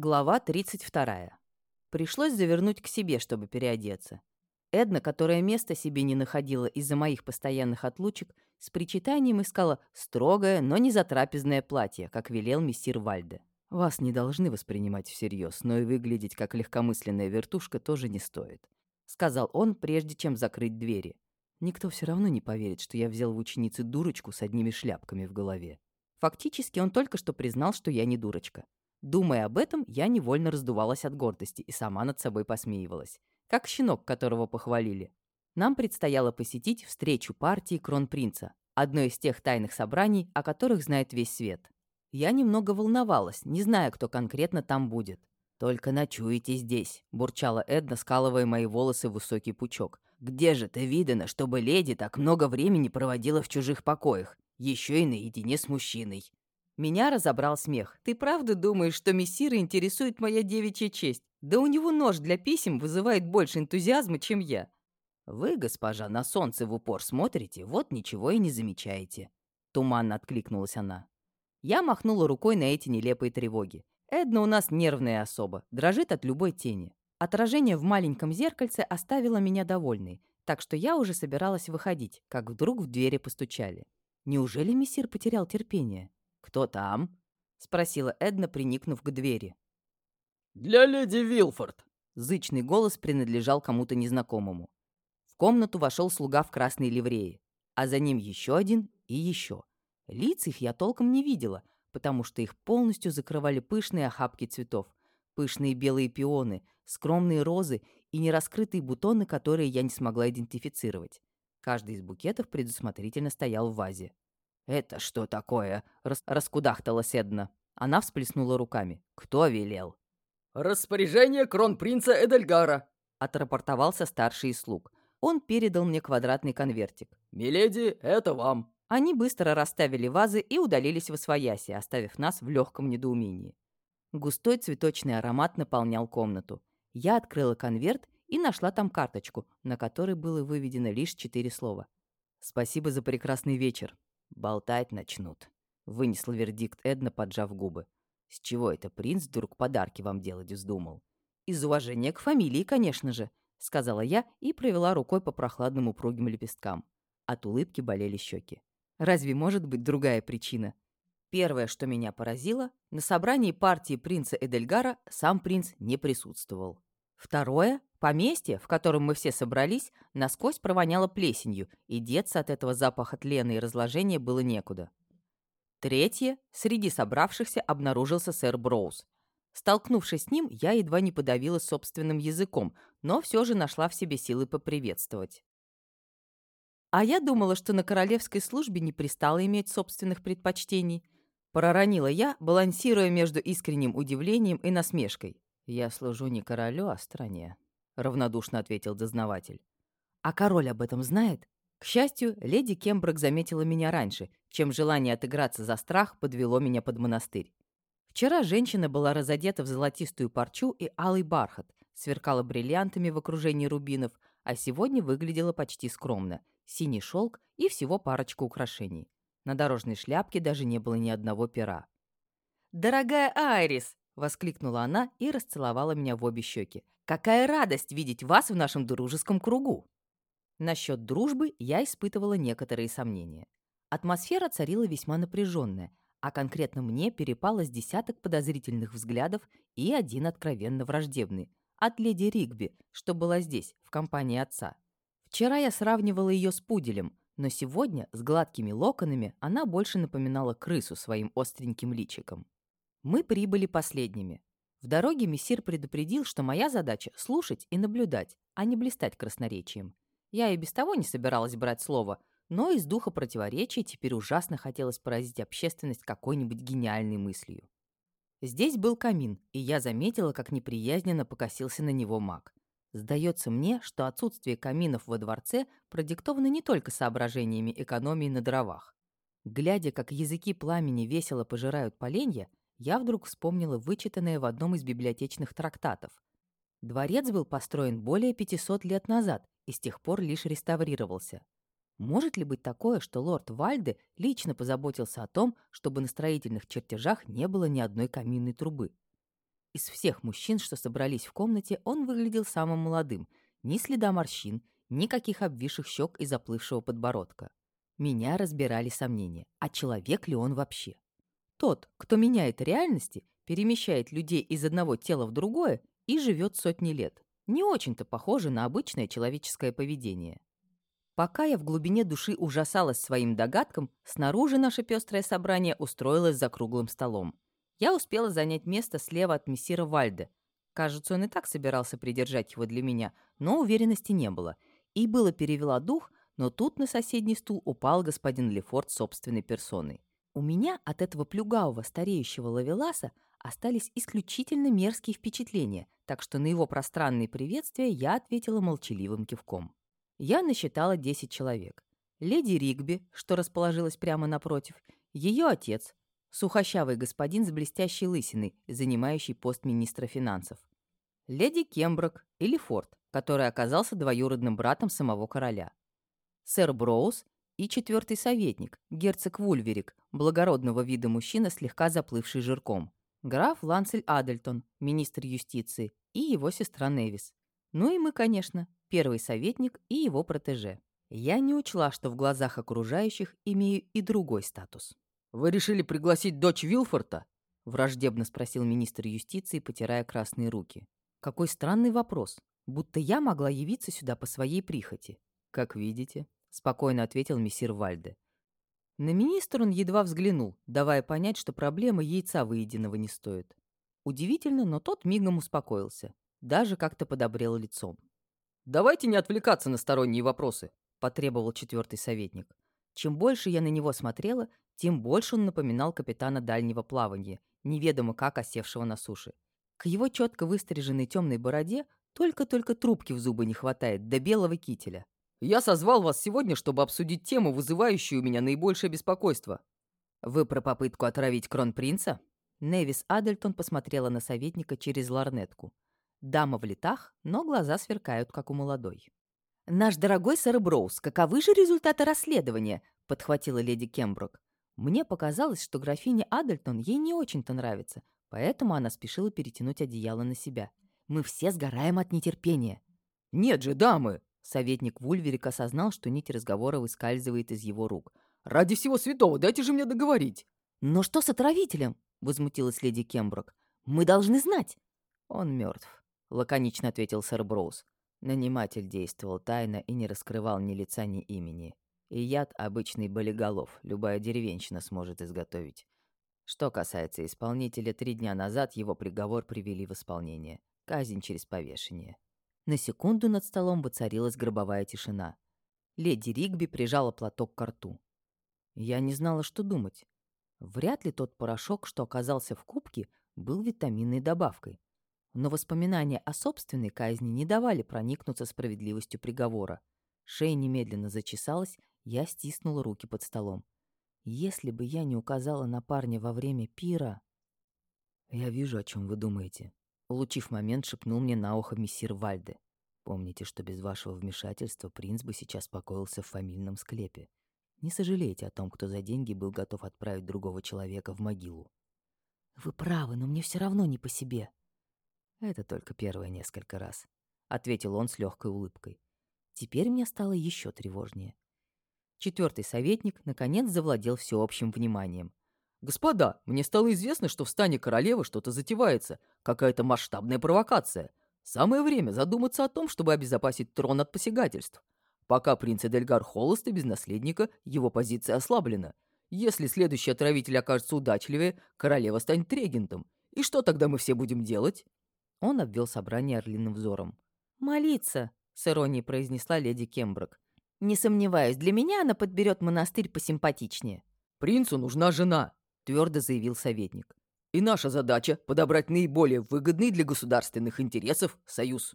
Глава 32. Пришлось завернуть к себе, чтобы переодеться. Эдна, которая места себе не находила из-за моих постоянных отлучек, с причитанием искала строгое, но не затрапезное платье, как велел мессир Вальде. «Вас не должны воспринимать всерьез, но и выглядеть как легкомысленная вертушка тоже не стоит», — сказал он, прежде чем закрыть двери. «Никто все равно не поверит, что я взял в ученицы дурочку с одними шляпками в голове». Фактически он только что признал, что я не дурочка. Думая об этом, я невольно раздувалась от гордости и сама над собой посмеивалась. Как щенок, которого похвалили. Нам предстояло посетить встречу партии Кронпринца, одно из тех тайных собраний, о которых знает весь свет. Я немного волновалась, не зная, кто конкретно там будет. «Только ночуете здесь», — бурчала Эдна, скалывая мои волосы в высокий пучок. «Где же ты видано, чтобы леди так много времени проводила в чужих покоях, еще и наедине с мужчиной?» Меня разобрал смех. «Ты правда думаешь, что мессира интересует моя девичья честь? Да у него нож для писем вызывает больше энтузиазма, чем я». «Вы, госпожа, на солнце в упор смотрите, вот ничего и не замечаете». Туманно откликнулась она. Я махнула рукой на эти нелепые тревоги. Эдна у нас нервная особа, дрожит от любой тени. Отражение в маленьком зеркальце оставило меня довольной, так что я уже собиралась выходить, как вдруг в двери постучали. Неужели мессир потерял терпение? «Кто там?» — спросила Эдна, приникнув к двери. «Для леди Вилфорд!» Зычный голос принадлежал кому-то незнакомому. В комнату вошел слуга в красной ливрее, а за ним еще один и еще. Лиц их я толком не видела, потому что их полностью закрывали пышные охапки цветов, пышные белые пионы, скромные розы и нераскрытые бутоны, которые я не смогла идентифицировать. Каждый из букетов предусмотрительно стоял в вазе. «Это что такое?» — рас раскудахталась Эдна. Она всплеснула руками. «Кто велел?» «Распоряжение кронпринца Эдельгара», — отрапортовался старший из слуг. Он передал мне квадратный конвертик. «Миледи, это вам». Они быстро расставили вазы и удалились в освояси, оставив нас в легком недоумении. Густой цветочный аромат наполнял комнату. Я открыла конверт и нашла там карточку, на которой было выведено лишь четыре слова. «Спасибо за прекрасный вечер. «Болтать начнут», — вынесла вердикт Эдна, поджав губы. «С чего это принц вдруг подарки вам делать вздумал?» «Из уважения к фамилии, конечно же», — сказала я и провела рукой по прохладным упругим лепесткам. От улыбки болели щеки. «Разве может быть другая причина?» Первое, что меня поразило, на собрании партии принца Эдельгара сам принц не присутствовал. Второе, поместье, в котором мы все собрались, насквозь провоняло плесенью, и деться от этого запаха тлена и разложения было некуда. Третье, среди собравшихся обнаружился сэр Броуз. Столкнувшись с ним, я едва не подавилась собственным языком, но все же нашла в себе силы поприветствовать. А я думала, что на королевской службе не пристало иметь собственных предпочтений. Проронила я, балансируя между искренним удивлением и насмешкой. «Я служу не королю, а стране», — равнодушно ответил дознаватель. «А король об этом знает?» К счастью, леди Кемброк заметила меня раньше, чем желание отыграться за страх подвело меня под монастырь. Вчера женщина была разодета в золотистую парчу и алый бархат, сверкала бриллиантами в окружении рубинов, а сегодня выглядела почти скромно. Синий шелк и всего парочку украшений. На дорожной шляпке даже не было ни одного пера. «Дорогая Айрис!» Воскликнула она и расцеловала меня в обе щеки. «Какая радость видеть вас в нашем дружеском кругу!» Насчет дружбы я испытывала некоторые сомнения. Атмосфера царила весьма напряженная, а конкретно мне перепало с десяток подозрительных взглядов и один откровенно враждебный от леди Ригби, что была здесь, в компании отца. Вчера я сравнивала ее с пуделем, но сегодня с гладкими локонами она больше напоминала крысу своим остреньким личиком. Мы прибыли последними. В дороге мессир предупредил, что моя задача — слушать и наблюдать, а не блистать красноречием. Я и без того не собиралась брать слово, но из духа противоречия теперь ужасно хотелось поразить общественность какой-нибудь гениальной мыслью. Здесь был камин, и я заметила, как неприязненно покосился на него маг. Сдается мне, что отсутствие каминов во дворце продиктовано не только соображениями экономии на дровах. Глядя, как языки пламени весело пожирают поленья, я вдруг вспомнила вычитанное в одном из библиотечных трактатов. Дворец был построен более 500 лет назад и с тех пор лишь реставрировался. Может ли быть такое, что лорд Вальде лично позаботился о том, чтобы на строительных чертежах не было ни одной каминной трубы? Из всех мужчин, что собрались в комнате, он выглядел самым молодым. Ни следа морщин, никаких обвисших щек и заплывшего подбородка. Меня разбирали сомнения, а человек ли он вообще? Тот, кто меняет реальности, перемещает людей из одного тела в другое и живет сотни лет. Не очень-то похоже на обычное человеческое поведение. Пока я в глубине души ужасалась своим догадкам, снаружи наше пестрое собрание устроилось за круглым столом. Я успела занять место слева от мессира Вальде. Кажется, он и так собирался придержать его для меня, но уверенности не было. И было перевела дух, но тут на соседний стул упал господин Лефорт собственной персоной. У меня от этого плюгавого стареющего лавеласа остались исключительно мерзкие впечатления, так что на его пространные приветствия я ответила молчаливым кивком. Я насчитала 10 человек. Леди Ригби, что расположилась прямо напротив, ее отец, сухощавый господин с блестящей лысиной, занимающий пост министра финансов. Леди Кемброк или Форд, который оказался двоюродным братом самого короля. Сэр Броуз и четвертый советник, герцог Вульверик, благородного вида мужчина, слегка заплывший жирком. Граф Ланцель Адельтон, министр юстиции, и его сестра Невис. Ну и мы, конечно, первый советник и его протеже. Я не учла, что в глазах окружающих имею и другой статус. «Вы решили пригласить дочь Вилфорта?» — враждебно спросил министр юстиции, потирая красные руки. «Какой странный вопрос. Будто я могла явиться сюда по своей прихоти. Как видите», — спокойно ответил мессир Вальде. На министра он едва взглянул, давая понять, что проблема яйца выеденного не стоит. Удивительно, но тот мигом успокоился. Даже как-то подобрел лицом. «Давайте не отвлекаться на сторонние вопросы», — потребовал четвертый советник. Чем больше я на него смотрела, тем больше он напоминал капитана дальнего плавания, неведомо как осевшего на суше. К его четко выстриженной темной бороде только-только трубки в зубы не хватает, до белого кителя. «Я созвал вас сегодня, чтобы обсудить тему, вызывающую у меня наибольшее беспокойство». «Вы про попытку отравить кронпринца?» Невис Адельтон посмотрела на советника через ларнетку. Дама в летах, но глаза сверкают, как у молодой. «Наш дорогой сэр Броуз, каковы же результаты расследования?» — подхватила леди Кемброк. Мне показалось, что графине Адельтон ей не очень-то нравится, поэтому она спешила перетянуть одеяло на себя. «Мы все сгораем от нетерпения». «Нет же, дамы!» Советник Вульверик осознал, что нить разговора выскальзывает из его рук. «Ради всего святого, дайте же мне договорить!» «Но что с отравителем?» — возмутилась леди Кемброк. «Мы должны знать!» «Он мертв», — лаконично ответил сэр Броуз. Наниматель действовал тайно и не раскрывал ни лица, ни имени. И яд обычный болиголов, любая деревенщина сможет изготовить. Что касается исполнителя, три дня назад его приговор привели в исполнение. Казнь через повешение. На секунду над столом воцарилась гробовая тишина. Леди Ригби прижала платок к рту. Я не знала, что думать. Вряд ли тот порошок, что оказался в кубке, был витаминной добавкой. Но воспоминания о собственной казни не давали проникнуться справедливостью приговора. Шея немедленно зачесалась, я стиснула руки под столом. Если бы я не указала на парня во время пира... «Я вижу, о чем вы думаете», — улучив момент, шепнул мне на ухо мессир Вальде. «Помните, что без вашего вмешательства принц бы сейчас покоился в фамильном склепе. Не сожалейте о том, кто за деньги был готов отправить другого человека в могилу». «Вы правы, но мне все равно не по себе». «Это только первые несколько раз», — ответил он с легкой улыбкой. Теперь мне стало еще тревожнее. Четвертый советник, наконец, завладел всеобщим вниманием. «Господа, мне стало известно, что в стане королевы что-то затевается, какая-то масштабная провокация. Самое время задуматься о том, чтобы обезопасить трон от посягательств. Пока принц Эдельгар холост и без наследника, его позиция ослаблена. Если следующий отравитель окажется удачливее, королева станет регентом. И что тогда мы все будем делать?» Он обвел собрание орлиным взором. «Молиться», — с иронией произнесла леди Кемброк. Не сомневаюсь, для меня она подберет монастырь посимпатичнее. Принцу нужна жена, твердо заявил советник. И наша задача — подобрать наиболее выгодный для государственных интересов союз.